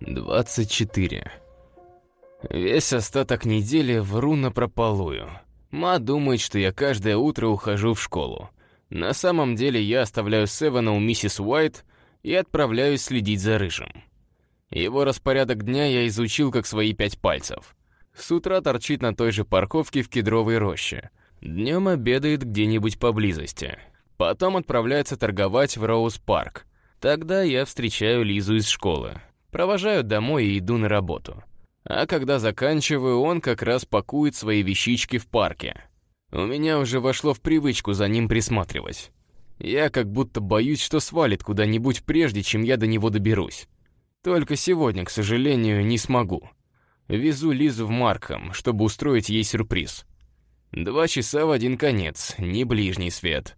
24. Весь остаток недели вру напропалую. Ма думает, что я каждое утро ухожу в школу. На самом деле я оставляю Севена у миссис Уайт и отправляюсь следить за Рыжим. Его распорядок дня я изучил как свои пять пальцев. С утра торчит на той же парковке в кедровой роще. Днем обедает где-нибудь поблизости. Потом отправляется торговать в Роуз-парк. Тогда я встречаю Лизу из школы. Провожаю домой и иду на работу. А когда заканчиваю, он как раз пакует свои вещички в парке. У меня уже вошло в привычку за ним присматривать. Я как будто боюсь, что свалит куда-нибудь прежде, чем я до него доберусь. Только сегодня, к сожалению, не смогу. Везу Лизу в Маркхэм, чтобы устроить ей сюрприз. Два часа в один конец, не ближний свет.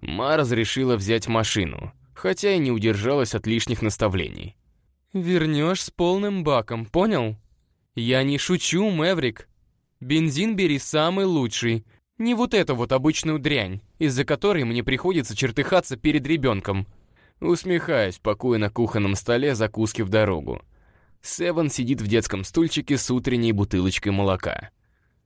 Ма разрешила взять машину, хотя и не удержалась от лишних наставлений. «Вернешь с полным баком, понял? Я не шучу, Мэврик. Бензин бери самый лучший, не вот эту вот обычную дрянь, из-за которой мне приходится чертыхаться перед ребенком». Усмехаясь, пакуя на кухонном столе закуски в дорогу. Севен сидит в детском стульчике с утренней бутылочкой молока.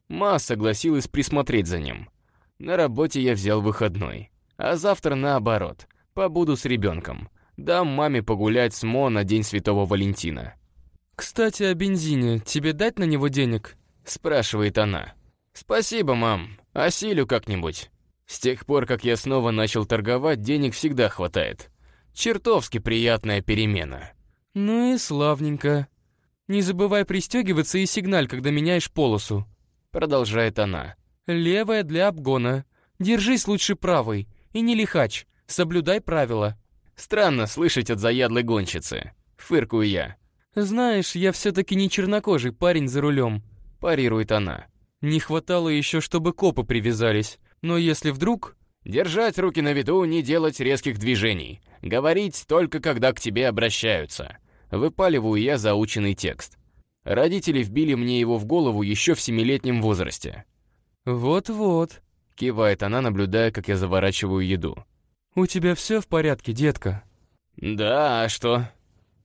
Ма согласилась присмотреть за ним. На работе я взял выходной. А завтра наоборот. Побуду с ребенком. Дам маме погулять с Мо на День Святого Валентина. «Кстати, о бензине. Тебе дать на него денег?» Спрашивает она. «Спасибо, мам. Осилю как-нибудь». С тех пор, как я снова начал торговать, денег всегда хватает. Чертовски приятная перемена. «Ну и славненько. Не забывай пристегиваться и сигналь, когда меняешь полосу», продолжает она. «Левая для обгона. Держись лучше правой. И не лихач. Соблюдай правила». Странно слышать от заядлой гонщицы. Фыркую я. «Знаешь, я все-таки не чернокожий парень за рулем», парирует она. «Не хватало еще, чтобы копы привязались. Но если вдруг...» «Держать руки на виду, не делать резких движений. Говорить только, когда к тебе обращаются». Выпаливаю я заученный текст. Родители вбили мне его в голову еще в семилетнем возрасте. «Вот-вот», — кивает она, наблюдая, как я заворачиваю еду. «У тебя все в порядке, детка?» «Да, а что?»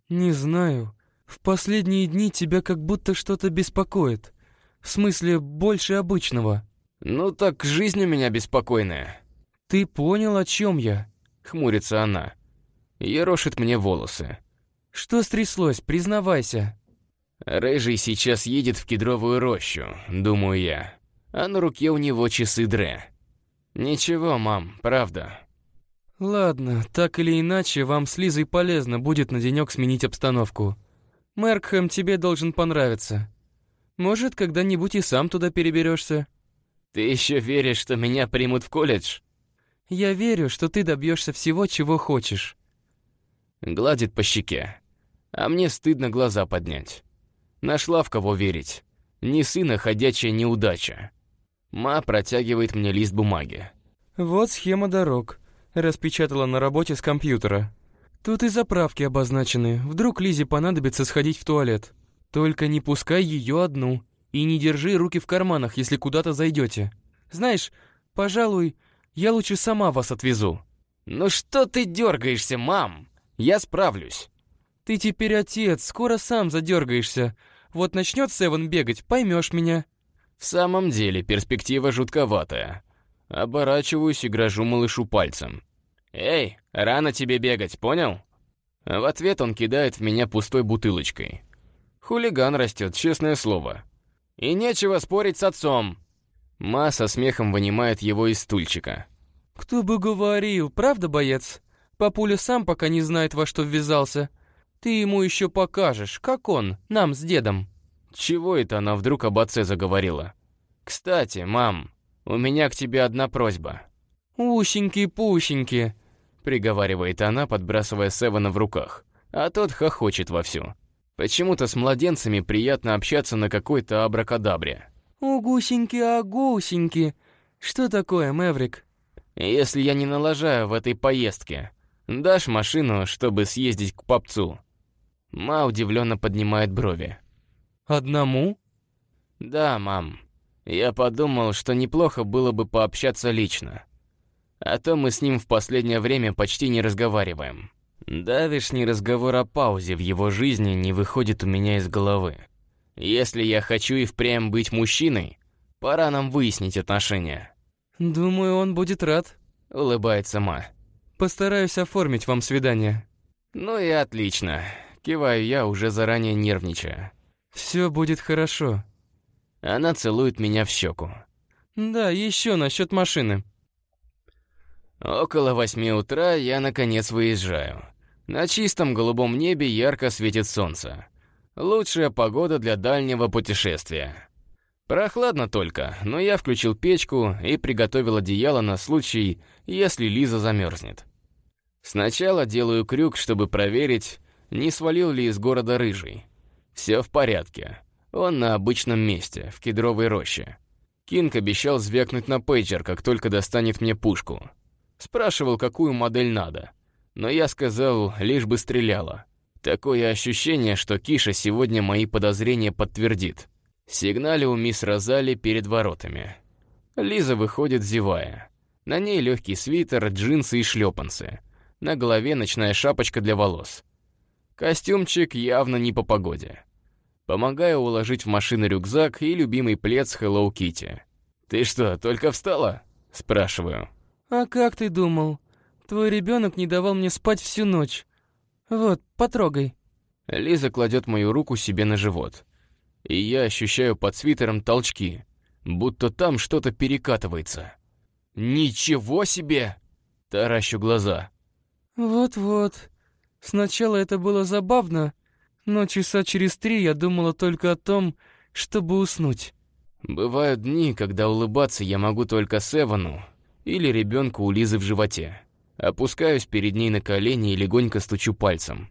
«Не знаю. В последние дни тебя как будто что-то беспокоит. В смысле, больше обычного». «Ну так жизнь у меня беспокойная». «Ты понял, о чем я?» — хмурится она. Ерошит мне волосы. «Что стряслось, признавайся?» Рыжий сейчас едет в кедровую рощу, думаю я. А на руке у него часы Дре. Ничего, мам, правда. Ладно, так или иначе, вам с Лизой полезно будет на денек сменить обстановку. Меркхэм тебе должен понравиться. Может, когда-нибудь и сам туда переберешься. Ты еще веришь, что меня примут в колледж? Я верю, что ты добьешься всего, чего хочешь. Гладит по щеке. А мне стыдно глаза поднять. Нашла в кого верить. Не сына ходячая неудача. Ма протягивает мне лист бумаги. Вот схема дорог. Распечатала на работе с компьютера. Тут и заправки обозначены. Вдруг Лизе понадобится сходить в туалет. Только не пускай ее одну. И не держи руки в карманах, если куда-то зайдете. Знаешь, пожалуй, я лучше сама вас отвезу. Ну что ты дергаешься, мам? Я справлюсь. Ты теперь отец, скоро сам задергаешься. Вот начнет Севен бегать, поймешь меня». В самом деле, перспектива жутковатая. Оборачиваюсь и грожу малышу пальцем. «Эй, рано тебе бегать, понял?» В ответ он кидает в меня пустой бутылочкой. Хулиган растет, честное слово. И нечего спорить с отцом. Ма со смехом вынимает его из стульчика. «Кто бы говорил, правда, боец? Папуля сам пока не знает, во что ввязался. Ты ему еще покажешь, как он, нам с дедом». Чего это она вдруг об отце заговорила? «Кстати, мам, у меня к тебе одна просьба». «Ущеньки-пущеньки», — приговаривает она, подбрасывая Севена в руках, а тот хохочет вовсю. Почему-то с младенцами приятно общаться на какой-то абракадабре. «О, гусеньки, а гусеньки! Что такое, Мэврик?» «Если я не налажаю в этой поездке, дашь машину, чтобы съездить к попцу?» Ма удивленно поднимает брови. «Одному?» «Да, мам. Я подумал, что неплохо было бы пообщаться лично. А то мы с ним в последнее время почти не разговариваем. Давишний разговор о паузе в его жизни не выходит у меня из головы. Если я хочу и впрямь быть мужчиной, пора нам выяснить отношения. «Думаю, он будет рад», — улыбается Ма. «Постараюсь оформить вам свидание». «Ну и отлично», — киваю я, уже заранее нервничая. «Все будет хорошо». Она целует меня в щеку. «Да, еще насчет машины». Около восьми утра я, наконец, выезжаю. На чистом голубом небе ярко светит солнце. Лучшая погода для дальнего путешествия. Прохладно только, но я включил печку и приготовил одеяло на случай, если Лиза замерзнет. Сначала делаю крюк, чтобы проверить, не свалил ли из города рыжий. Все в порядке. Он на обычном месте, в кедровой роще. Кинг обещал звякнуть на пейджер, как только достанет мне пушку. Спрашивал, какую модель надо. Но я сказал, лишь бы стреляла. Такое ощущение, что Киша сегодня мои подозрения подтвердит. Сигналю у мисс Розали перед воротами. Лиза выходит, зевая. На ней легкий свитер, джинсы и шлепанцы. На голове ночная шапочка для волос. Костюмчик явно не по погоде. Помогаю уложить в машину рюкзак и любимый плед с Hello Kitty. «Ты что, только встала?» — спрашиваю. «А как ты думал? Твой ребенок не давал мне спать всю ночь. Вот, потрогай». Лиза кладет мою руку себе на живот. И я ощущаю под свитером толчки, будто там что-то перекатывается. «Ничего себе!» — таращу глаза. «Вот-вот. Сначала это было забавно, но часа через три я думала только о том, чтобы уснуть». Бывают дни, когда улыбаться я могу только Севану или ребенку у Лизы в животе. Опускаюсь перед ней на колени и легонько стучу пальцем.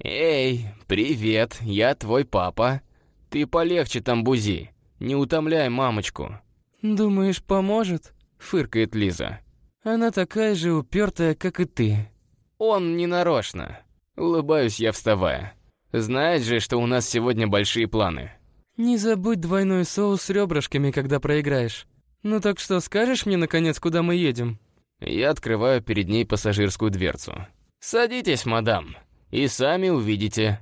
«Эй, привет, я твой папа. Ты полегче там бузи, не утомляй мамочку». «Думаешь, поможет?» — фыркает Лиза. «Она такая же упертая, как и ты». «Он не нарочно». Улыбаюсь я, вставая. «Знает же, что у нас сегодня большие планы». «Не забудь двойной соус с ребрышками, когда проиграешь. Ну так что, скажешь мне, наконец, куда мы едем?» Я открываю перед ней пассажирскую дверцу. «Садитесь, мадам, и сами увидите».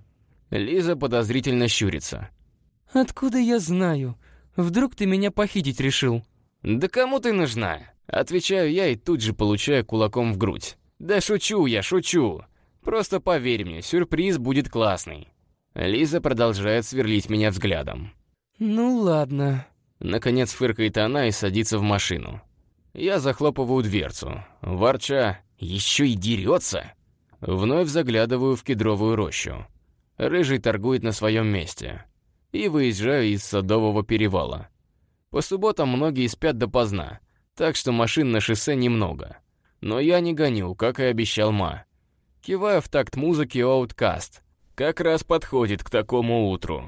Лиза подозрительно щурится. «Откуда я знаю? Вдруг ты меня похитить решил?» «Да кому ты нужна?» Отвечаю я и тут же получаю кулаком в грудь. «Да шучу я, шучу. Просто поверь мне, сюрприз будет классный». Лиза продолжает сверлить меня взглядом. «Ну ладно». Наконец фыркает она и садится в машину. Я захлопываю дверцу. Ворча «Еще и дерется!» Вновь заглядываю в кедровую рощу. Рыжий торгует на своем месте. И выезжаю из Садового перевала. По субботам многие спят допоздна, так что машин на шоссе немного. Но я не гоню, как и обещал Ма. Киваю в такт музыки Outcast. Как раз подходит к такому утру.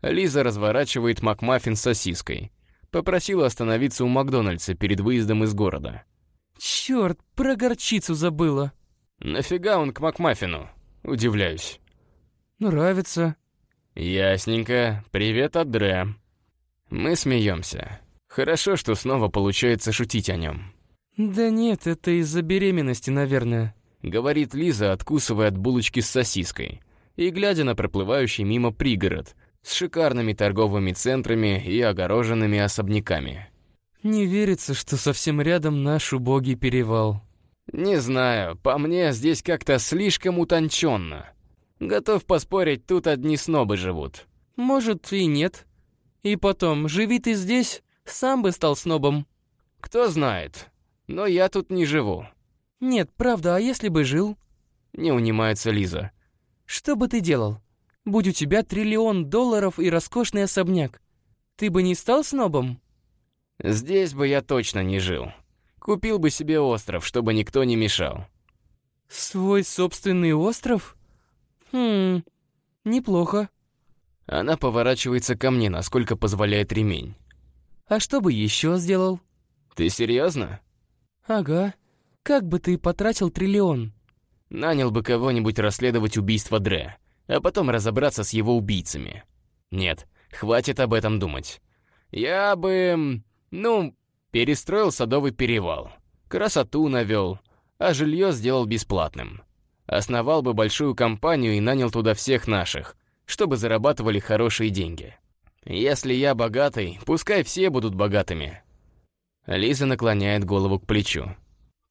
Лиза разворачивает Макмаффин с сосиской. Попросила остановиться у Макдональдса перед выездом из города. Черт, про горчицу забыла. Нафига он к Макмаффину? Удивляюсь. Нравится. Ясненько. Привет от Дре. Мы смеемся. Хорошо, что снова получается шутить о нем. Да нет, это из-за беременности, наверное. Говорит Лиза, откусывая от булочки с сосиской и глядя на проплывающий мимо пригород с шикарными торговыми центрами и огороженными особняками. Не верится, что совсем рядом наш убогий перевал. Не знаю, по мне здесь как-то слишком утонченно. Готов поспорить, тут одни снобы живут. Может, и нет. И потом, живи ты здесь, сам бы стал снобом. Кто знает. Но я тут не живу. Нет, правда, а если бы жил? Не унимается Лиза. Что бы ты делал? Будь у тебя триллион долларов и роскошный особняк. Ты бы не стал снобом? Здесь бы я точно не жил. Купил бы себе остров, чтобы никто не мешал. Свой собственный остров? Хм, неплохо. Она поворачивается ко мне, насколько позволяет ремень. А что бы еще сделал? Ты серьезно? Ага. Как бы ты потратил триллион? Нанял бы кого-нибудь расследовать убийство Дре, а потом разобраться с его убийцами. Нет, хватит об этом думать. Я бы... ну, перестроил Садовый перевал, красоту навел, а жилье сделал бесплатным. Основал бы большую компанию и нанял туда всех наших, чтобы зарабатывали хорошие деньги. Если я богатый, пускай все будут богатыми. Лиза наклоняет голову к плечу.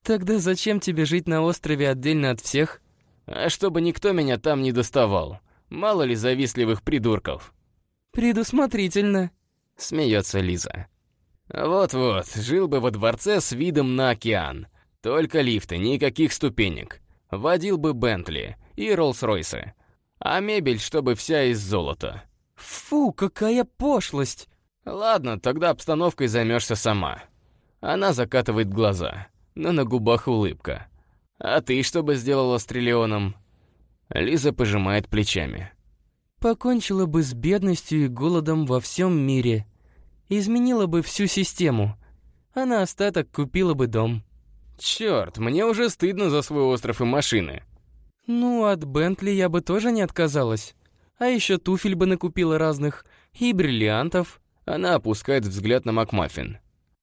Тогда зачем тебе жить на острове отдельно от всех? А чтобы никто меня там не доставал. Мало ли завистливых придурков. Предусмотрительно. Смеется Лиза. Вот-вот, жил бы во дворце с видом на океан. Только лифты, никаких ступенек. Водил бы Бентли и Роллс-Ройсы. А мебель, чтобы вся из золота. Фу, какая пошлость. Ладно, тогда обстановкой займешься сама. Она закатывает глаза, но на губах улыбка. А ты что бы сделала с триллионом? Лиза пожимает плечами. Покончила бы с бедностью и голодом во всем мире. Изменила бы всю систему. А на остаток купила бы дом. Черт, мне уже стыдно за свой остров и машины. Ну, от Бентли я бы тоже не отказалась. А еще туфель бы накупила разных. И бриллиантов. Она опускает взгляд на Макмаффин.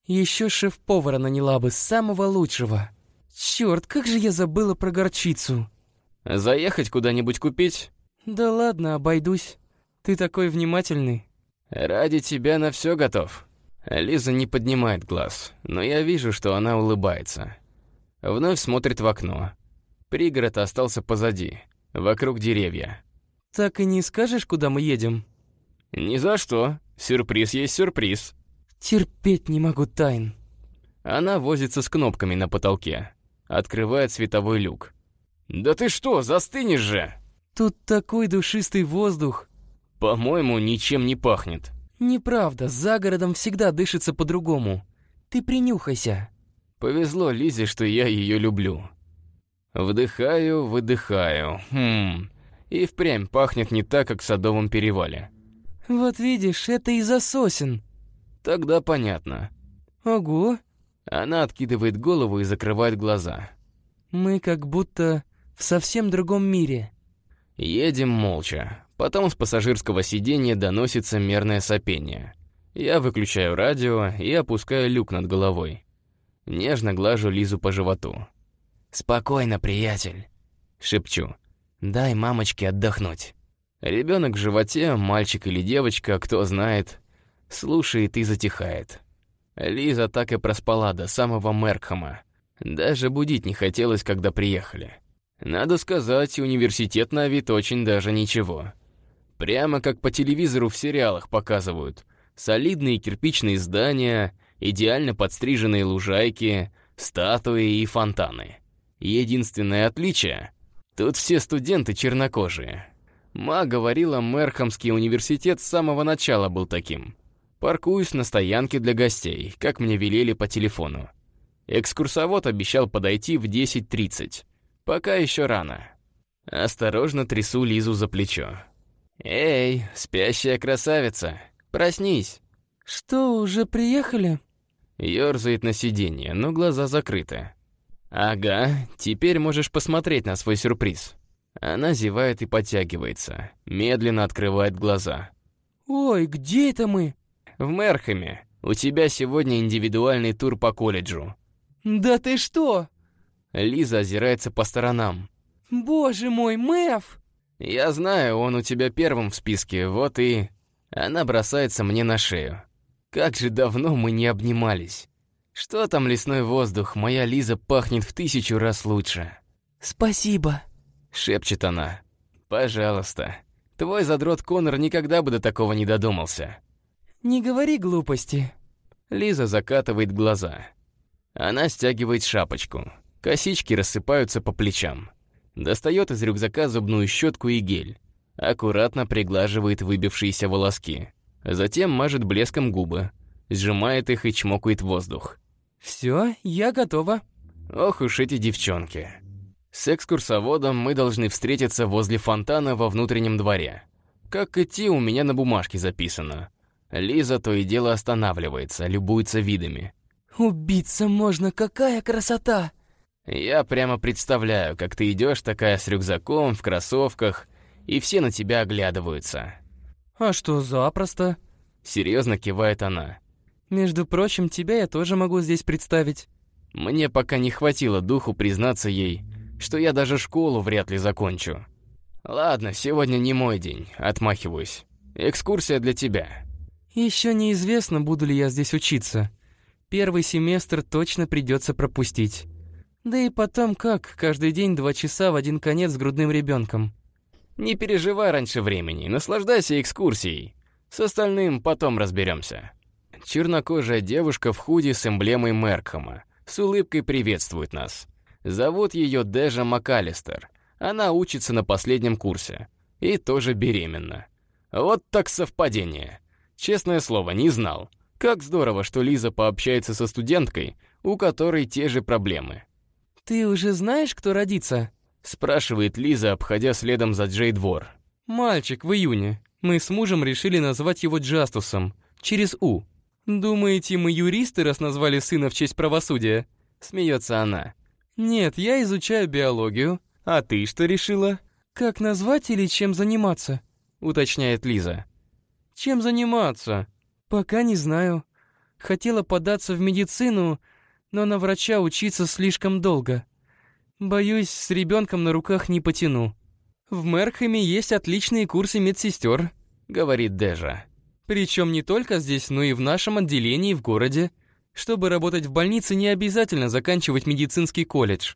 Еще шеф-повара наняла бы самого лучшего. Черт, как же я забыла про горчицу. Заехать куда-нибудь купить? Да ладно, обойдусь. Ты такой внимательный. Ради тебя на все готов. Лиза не поднимает глаз, но я вижу, что она улыбается. Вновь смотрит в окно. Пригород остался позади. Вокруг деревья. Так и не скажешь, куда мы едем? Ни за что. Сюрприз есть сюрприз. Терпеть не могу тайн. Она возится с кнопками на потолке. Открывает световой люк. «Да ты что, застынешь же!» Тут такой душистый воздух. По-моему, ничем не пахнет. Неправда, за городом всегда дышится по-другому. Ты принюхайся. Повезло Лизе, что я ее люблю. Вдыхаю, выдыхаю. Хм. И впрямь пахнет не так, как в Садовом перевале. Вот видишь, это из-за сосен. Тогда понятно. Ого. Она откидывает голову и закрывает глаза. Мы как будто в совсем другом мире. Едем молча. Потом с пассажирского сиденья доносится мерное сопение. Я выключаю радио и опускаю люк над головой. Нежно глажу Лизу по животу. «Спокойно, приятель», — шепчу. «Дай мамочке отдохнуть». Ребенок в животе, мальчик или девочка, кто знает, слушает и затихает. Лиза так и проспала до самого Меркхама. Даже будить не хотелось, когда приехали. Надо сказать, университет на вид очень даже ничего. Прямо как по телевизору в сериалах показывают. Солидные кирпичные здания, идеально подстриженные лужайки, статуи и фонтаны. Единственное отличие — тут все студенты чернокожие. Ма говорила, Мерхамский университет с самого начала был таким. Паркуюсь на стоянке для гостей, как мне велели по телефону. Экскурсовод обещал подойти в 10.30. Пока еще рано. Осторожно трясу Лизу за плечо. «Эй, спящая красавица, проснись!» «Что, уже приехали?» Ёрзает на сиденье, но глаза закрыты. «Ага, теперь можешь посмотреть на свой сюрприз». Она зевает и подтягивается, медленно открывает глаза. «Ой, где это мы?» «В Мерхаме. У тебя сегодня индивидуальный тур по колледжу». «Да ты что?» Лиза озирается по сторонам. «Боже мой, Мэв!» «Я знаю, он у тебя первым в списке, вот и...» Она бросается мне на шею. Как же давно мы не обнимались. Что там лесной воздух, моя Лиза пахнет в тысячу раз лучше. «Спасибо», — шепчет она. «Пожалуйста. Твой задрот Конор никогда бы до такого не додумался». «Не говори глупости». Лиза закатывает глаза. Она стягивает шапочку. Косички рассыпаются по плечам. Достает из рюкзака зубную щетку и гель. Аккуратно приглаживает выбившиеся волоски. Затем мажет блеском губы. Сжимает их и чмокает воздух. «Все, я готова». Ох уж эти девчонки. С экскурсоводом мы должны встретиться возле фонтана во внутреннем дворе. Как идти, у меня на бумажке записано. Лиза то и дело останавливается, любуется видами. «Убиться можно, какая красота!» Я прямо представляю, как ты идешь такая с рюкзаком, в кроссовках, и все на тебя оглядываются. «А что, запросто?» Серьезно кивает она. «Между прочим, тебя я тоже могу здесь представить». Мне пока не хватило духу признаться ей, что я даже школу вряд ли закончу. Ладно, сегодня не мой день, отмахиваюсь. Экскурсия для тебя. Еще неизвестно, буду ли я здесь учиться. Первый семестр точно придется пропустить. Да и потом как, каждый день два часа в один конец с грудным ребенком. Не переживай раньше времени, наслаждайся экскурсией. С остальным потом разберемся. Чернокожая девушка в худи с эмблемой Меркхама с улыбкой приветствует нас. Зовут ее Дежа МакАлистер. Она учится на последнем курсе. И тоже беременна. Вот так совпадение. Честное слово, не знал. Как здорово, что Лиза пообщается со студенткой, у которой те же проблемы. «Ты уже знаешь, кто родится?» Спрашивает Лиза, обходя следом за Джей двор. «Мальчик в июне. Мы с мужем решили назвать его Джастусом. Через «У». «Думаете, мы юристы, раз назвали сына в честь правосудия?» Смеется она. «Нет, я изучаю биологию. А ты что решила?» «Как назвать или чем заниматься?» Уточняет Лиза. «Чем заниматься?» «Пока не знаю. Хотела податься в медицину, но на врача учиться слишком долго. Боюсь, с ребенком на руках не потяну. В Мерхеме есть отличные курсы медсестер», — говорит Дежа. Причем не только здесь, но и в нашем отделении в городе. Чтобы работать в больнице, не обязательно заканчивать медицинский колледж.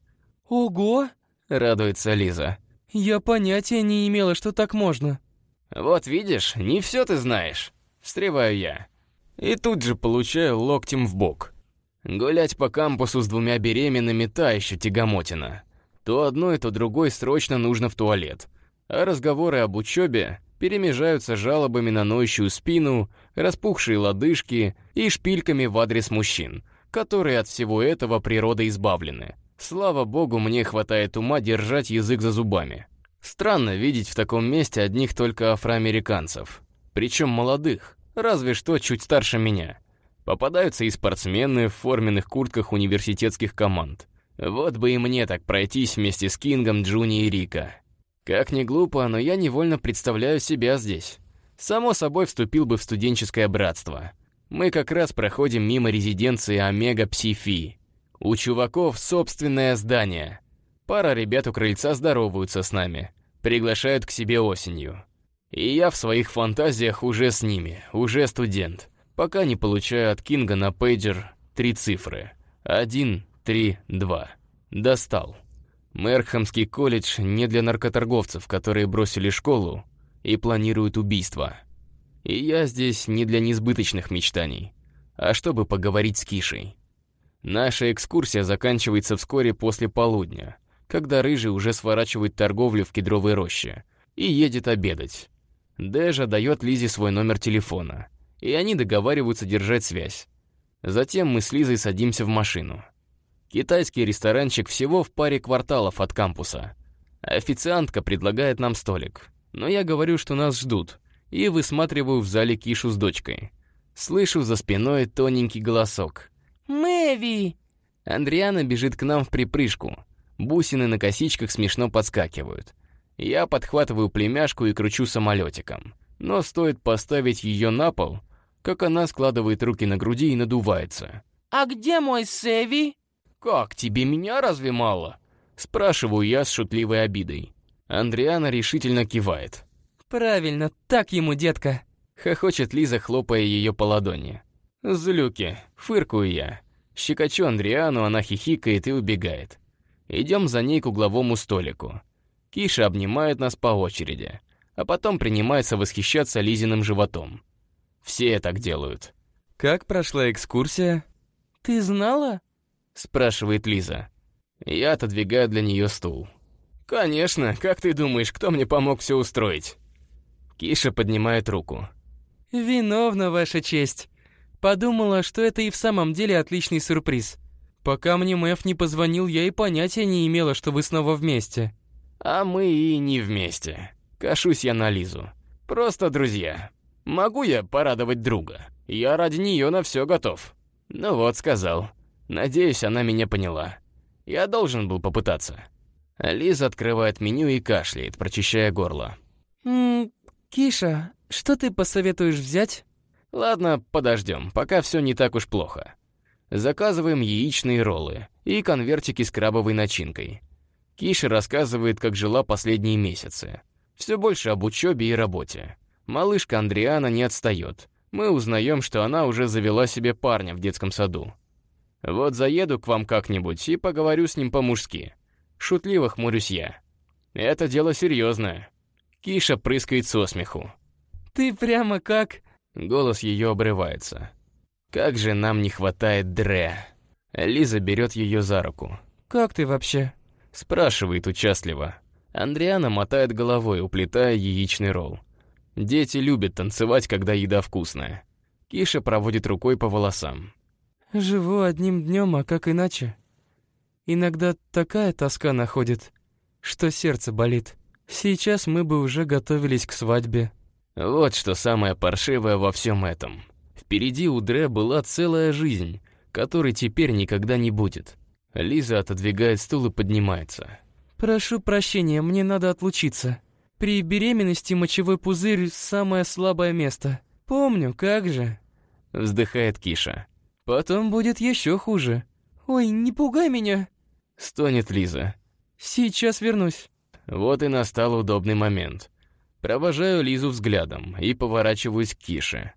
Ого! Радуется Лиза. Я понятия не имела, что так можно. Вот видишь, не все ты знаешь. Встреваю я. И тут же получаю локтем в бок. Гулять по кампусу с двумя беременными та еще тягомотина. То одной, то другой срочно нужно в туалет. А разговоры об учебе перемежаются жалобами на ноющую спину, распухшие лодыжки и шпильками в адрес мужчин, которые от всего этого природа избавлены. Слава богу, мне хватает ума держать язык за зубами. Странно видеть в таком месте одних только афроамериканцев. Причем молодых, разве что чуть старше меня. Попадаются и спортсмены в форменных куртках университетских команд. Вот бы и мне так пройтись вместе с Кингом, Джуни и Рика. Как ни глупо, но я невольно представляю себя здесь. Само собой вступил бы в студенческое братство. Мы как раз проходим мимо резиденции Омега Псифи. У чуваков собственное здание. Пара ребят у крыльца здороваются с нами. Приглашают к себе осенью. И я в своих фантазиях уже с ними, уже студент. Пока не получаю от Кинга на пейджер три цифры. Один, три, два. Достал. Мерхамский колледж не для наркоторговцев, которые бросили школу и планируют убийство. И я здесь не для несбыточных мечтаний, а чтобы поговорить с Кишей. Наша экскурсия заканчивается вскоре после полудня, когда Рыжий уже сворачивает торговлю в кедровой роще и едет обедать. Дежа дает Лизе свой номер телефона, и они договариваются держать связь. Затем мы с Лизой садимся в машину. Китайский ресторанчик всего в паре кварталов от кампуса. Официантка предлагает нам столик. Но я говорю, что нас ждут, и высматриваю в зале Кишу с дочкой. Слышу за спиной тоненький голосок. «Мэви!» Андриана бежит к нам в припрыжку. Бусины на косичках смешно подскакивают. Я подхватываю племяшку и кручу самолетиком. Но стоит поставить ее на пол, как она складывает руки на груди и надувается. «А где мой Севи?» «Как, тебе меня разве мало?» Спрашиваю я с шутливой обидой. Андриана решительно кивает. «Правильно, так ему, детка!» Хохочет Лиза, хлопая ее по ладони. «Злюки!» — фыркую я. Щекочу Андриану, она хихикает и убегает. Идем за ней к угловому столику. Киша обнимает нас по очереди, а потом принимается восхищаться Лизиным животом. Все так делают. «Как прошла экскурсия?» «Ты знала?» — спрашивает Лиза. Я отодвигаю для нее стул. «Конечно, как ты думаешь, кто мне помог все устроить?» Киша поднимает руку. «Виновна, Ваша честь. Подумала, что это и в самом деле отличный сюрприз. Пока мне Мэв не позвонил, я и понятия не имела, что вы снова вместе». «А мы и не вместе. Кашусь я на Лизу. Просто друзья. Могу я порадовать друга? Я ради нее на все готов». «Ну вот, сказал». Надеюсь, она меня поняла. Я должен был попытаться. Лиза открывает меню и кашляет, прочищая горло. «Ммм, Киша, что ты посоветуешь взять?» «Ладно, подождем, пока все не так уж плохо. Заказываем яичные роллы и конвертики с крабовой начинкой. Киша рассказывает, как жила последние месяцы. Все больше об учебе и работе. Малышка Андриана не отстает. Мы узнаем, что она уже завела себе парня в детском саду. Вот заеду к вам как-нибудь и поговорю с ним по-мужски. Шутливо хмурюсь я. Это дело серьезное. Киша прыскает со смеху. «Ты прямо как...» Голос ее обрывается. «Как же нам не хватает Дре!» Лиза берет ее за руку. «Как ты вообще?» Спрашивает участливо. Андриана мотает головой, уплетая яичный ролл. Дети любят танцевать, когда еда вкусная. Киша проводит рукой по волосам. «Живу одним днем, а как иначе? Иногда такая тоска находит, что сердце болит. Сейчас мы бы уже готовились к свадьбе». Вот что самое паршивое во всем этом. Впереди у Дре была целая жизнь, которой теперь никогда не будет. Лиза отодвигает стул и поднимается. «Прошу прощения, мне надо отлучиться. При беременности мочевой пузырь — самое слабое место. Помню, как же?» Вздыхает Киша. «Потом будет еще хуже. Ой, не пугай меня!» Стонет Лиза. «Сейчас вернусь». Вот и настал удобный момент. Провожаю Лизу взглядом и поворачиваюсь к Кише.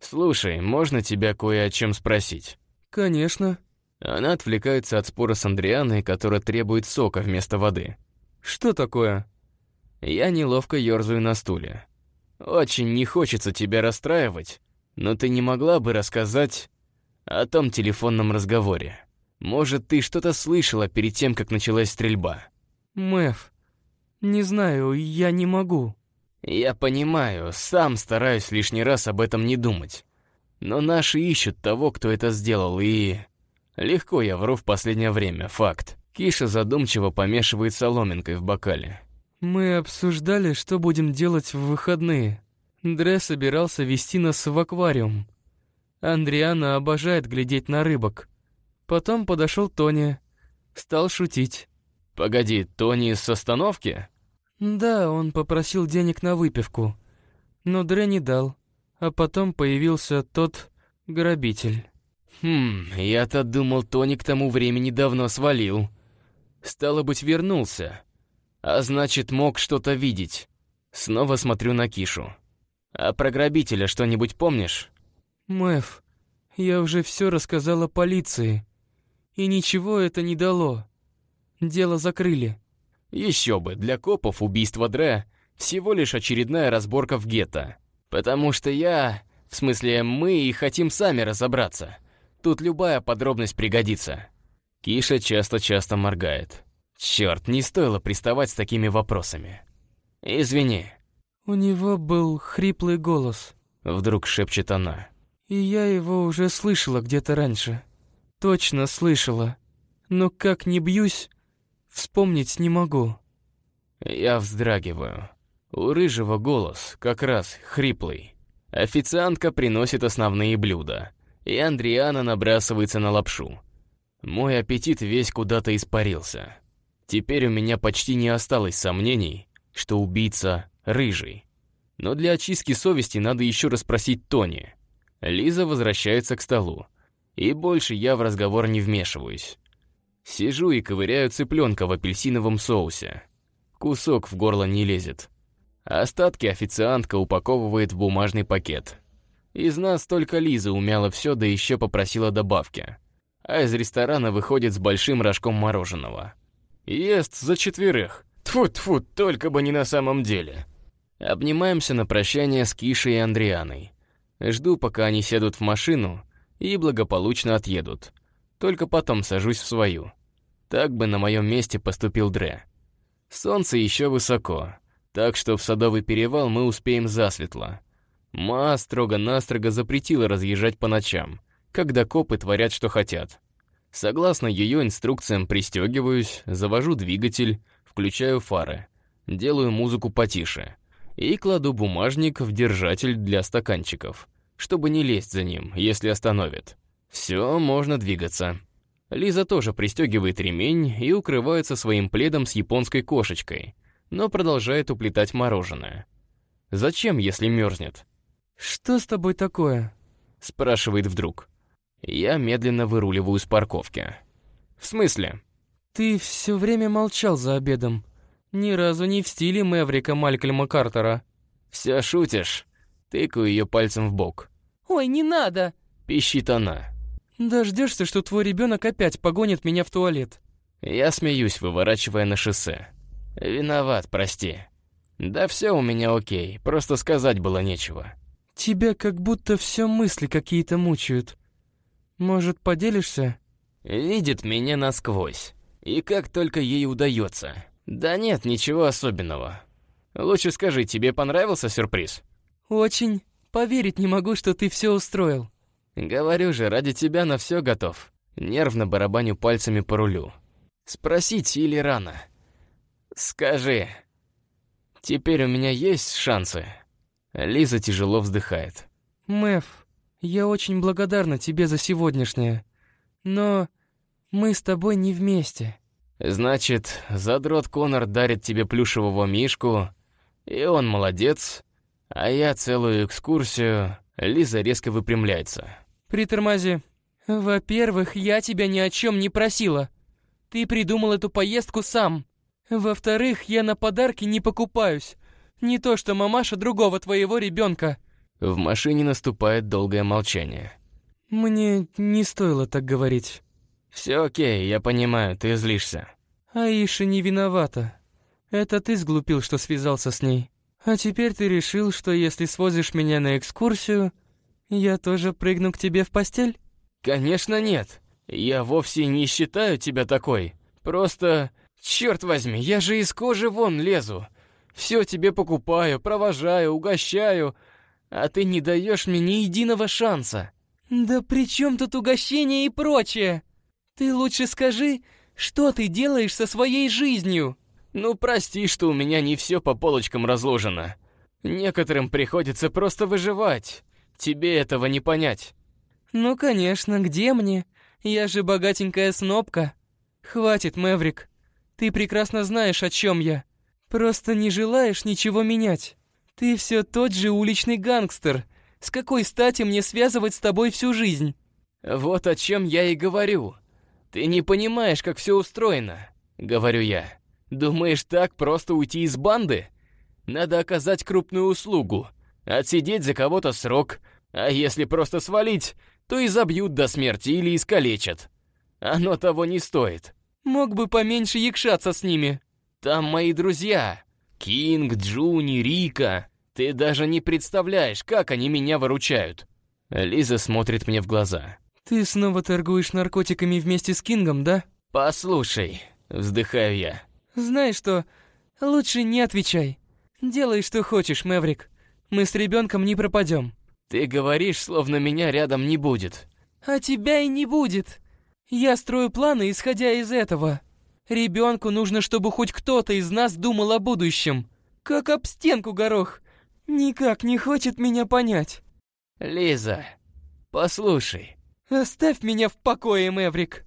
«Слушай, можно тебя кое о чем спросить?» «Конечно». Она отвлекается от спора с Андрианой, которая требует сока вместо воды. «Что такое?» Я неловко ёрзаю на стуле. «Очень не хочется тебя расстраивать, но ты не могла бы рассказать о том телефонном разговоре? Может, ты что-то слышала перед тем, как началась стрельба?» «Мэв, не знаю, я не могу». «Я понимаю, сам стараюсь лишний раз об этом не думать. Но наши ищут того, кто это сделал, и... Легко я вру в последнее время, факт. Киша задумчиво помешивает соломинкой в бокале. Мы обсуждали, что будем делать в выходные. Дре собирался вести нас в аквариум. Андриана обожает глядеть на рыбок. Потом подошел Тони. Стал шутить. «Погоди, Тони с остановки?» Да, он попросил денег на выпивку. Но Дре не дал. А потом появился тот грабитель. Хм, я-то думал, Тони к тому времени давно свалил. Стало быть, вернулся. А значит, мог что-то видеть. Снова смотрю на Кишу. А про грабителя что-нибудь помнишь? Мэв, я уже все рассказала полиции. И ничего это не дало. Дело закрыли. Еще бы, для копов убийство Дре всего лишь очередная разборка в гетто. Потому что я, в смысле мы, и хотим сами разобраться. Тут любая подробность пригодится. Киша часто-часто моргает. Черт, не стоило приставать с такими вопросами. Извини. У него был хриплый голос. Вдруг шепчет она. И я его уже слышала где-то раньше. Точно слышала. Но как не бьюсь, вспомнить не могу. Я вздрагиваю. У рыжего голос, как раз хриплый. Официантка приносит основные блюда, и Андриана набрасывается на лапшу. Мой аппетит весь куда-то испарился. Теперь у меня почти не осталось сомнений, что убийца рыжий. Но для очистки совести надо еще расспросить Тони. Лиза возвращается к столу. И больше я в разговор не вмешиваюсь. Сижу и ковыряю цыпленка в апельсиновом соусе. Кусок в горло не лезет. Остатки официантка упаковывает в бумажный пакет. Из нас только Лиза умяла все, да еще попросила добавки. А из ресторана выходит с большим рожком мороженого. Ест за четверых. Тфу-тфу, только бы не на самом деле. Обнимаемся на прощание с Кишей и Андрианой. Жду, пока они сядут в машину и благополучно отъедут. Только потом сажусь в свою. Так бы на моем месте поступил Дре. Солнце еще высоко, так что в Садовый перевал мы успеем засветло. Ма строго-настрого запретила разъезжать по ночам, когда копы творят, что хотят. Согласно ее инструкциям пристегиваюсь, завожу двигатель, включаю фары, делаю музыку потише и кладу бумажник в держатель для стаканчиков, чтобы не лезть за ним, если остановит. Все, можно двигаться. Лиза тоже пристегивает ремень и укрывается своим пледом с японской кошечкой, но продолжает уплетать мороженое. Зачем, если мерзнет? «Что с тобой такое?» — спрашивает вдруг. Я медленно выруливаю с парковки. «В смысле?» Ты все время молчал за обедом. Ни разу не в стиле Мэврика Малькольма Картера. Все шутишь? Тыкаю ее пальцем в бок. «Ой, не надо!» — пищит она. «Дождешься, что твой ребенок опять погонит меня в туалет». Я смеюсь, выворачивая на шоссе. «Виноват, прости. Да все у меня окей, просто сказать было нечего». «Тебя как будто все мысли какие-то мучают. Может, поделишься?» Видит меня насквозь. И как только ей удается. Да нет, ничего особенного. Лучше скажи, тебе понравился сюрприз? Очень. Поверить не могу, что ты все устроил. Говорю же, ради тебя на все готов. Нервно барабаню пальцами по рулю. Спросить или рано? Скажи. Теперь у меня есть шансы? Лиза тяжело вздыхает. Мэв, я очень благодарна тебе за сегодняшнее. Но мы с тобой не вместе. Значит, задрот Конор дарит тебе плюшевого мишку, и он молодец, а я целую экскурсию... Лиза резко выпрямляется. Притормози. Во-первых, я тебя ни о чем не просила. Ты придумал эту поездку сам. Во-вторых, я на подарки не покупаюсь. Не то что мамаша другого твоего ребенка. В машине наступает долгое молчание. Мне не стоило так говорить. Все окей, я понимаю, ты злишься. Аиша не виновата. Это ты сглупил, что связался с ней. А теперь ты решил, что если свозишь меня на экскурсию, я тоже прыгну к тебе в постель? Конечно нет. Я вовсе не считаю тебя такой. Просто, черт возьми, я же из кожи вон лезу. Все тебе покупаю, провожаю, угощаю, а ты не даешь мне ни единого шанса. Да при чем тут угощение и прочее? Ты лучше скажи, что ты делаешь со своей жизнью? Ну, прости, что у меня не все по полочкам разложено. Некоторым приходится просто выживать. Тебе этого не понять. Ну, конечно, где мне? Я же богатенькая снопка. Хватит, Мэврик. Ты прекрасно знаешь, о чем я. Просто не желаешь ничего менять. Ты все тот же уличный гангстер. С какой стати мне связывать с тобой всю жизнь? Вот о чем я и говорю. Ты не понимаешь, как все устроено, говорю я. Думаешь, так просто уйти из банды? Надо оказать крупную услугу, отсидеть за кого-то срок, а если просто свалить, то и забьют до смерти или искалечат. Оно того не стоит. Мог бы поменьше якшаться с ними. Там мои друзья. Кинг, Джуни, Рика. Ты даже не представляешь, как они меня выручают. Лиза смотрит мне в глаза. Ты снова торгуешь наркотиками вместе с Кингом, да? Послушай, вздыхаю я. Знаешь что, лучше не отвечай. Делай, что хочешь, Мэврик. Мы с ребенком не пропадем. Ты говоришь, словно меня рядом не будет. А тебя и не будет. Я строю планы, исходя из этого. Ребенку нужно, чтобы хоть кто-то из нас думал о будущем. Как об стенку горох. Никак не хочет меня понять. Лиза, послушай. Оставь меня в покое, Мэврик.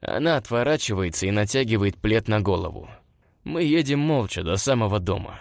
Она отворачивается и натягивает плед на голову. Мы едем молча до самого дома.